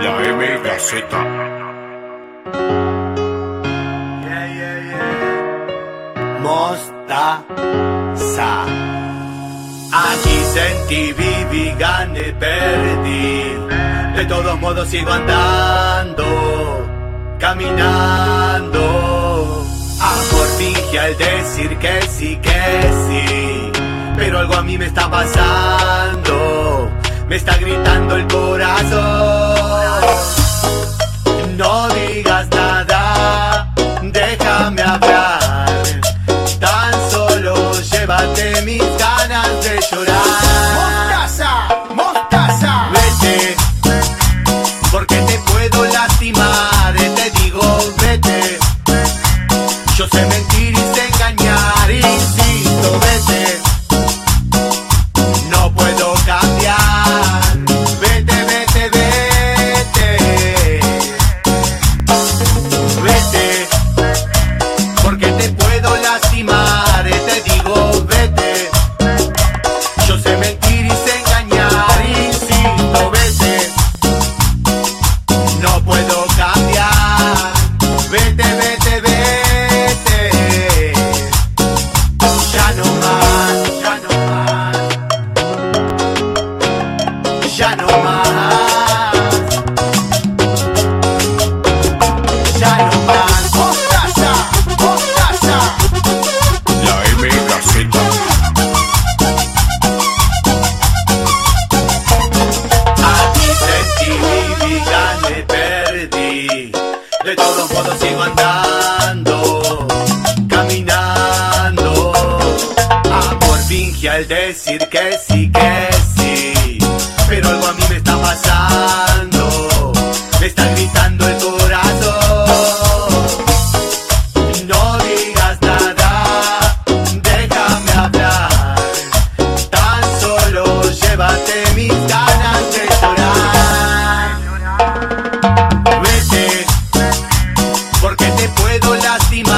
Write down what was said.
La M Gaceta. Yeah, yeah, yeah. Mostaza. Aquí sentí, viví, gané, perdí. De todos modos sigo andando, caminando. Amor finge al decir que sí, que sí. Pero algo a mí me está pasando. Me está gritando el corazón. Ya no más. Ya no más. Mostaza, mostaza. La M Gaceta. Aquí sentí mi vida, me perdí. De todos modos sigo andando, caminando. Amor finge al decir que sí, que sí. Pero algo a mí me está pasando. Me está gritando el corazón. No digas nada, déjame hablar. Tan solo llévate mis ganas de llorar. Vete, porque te puedo lastimar.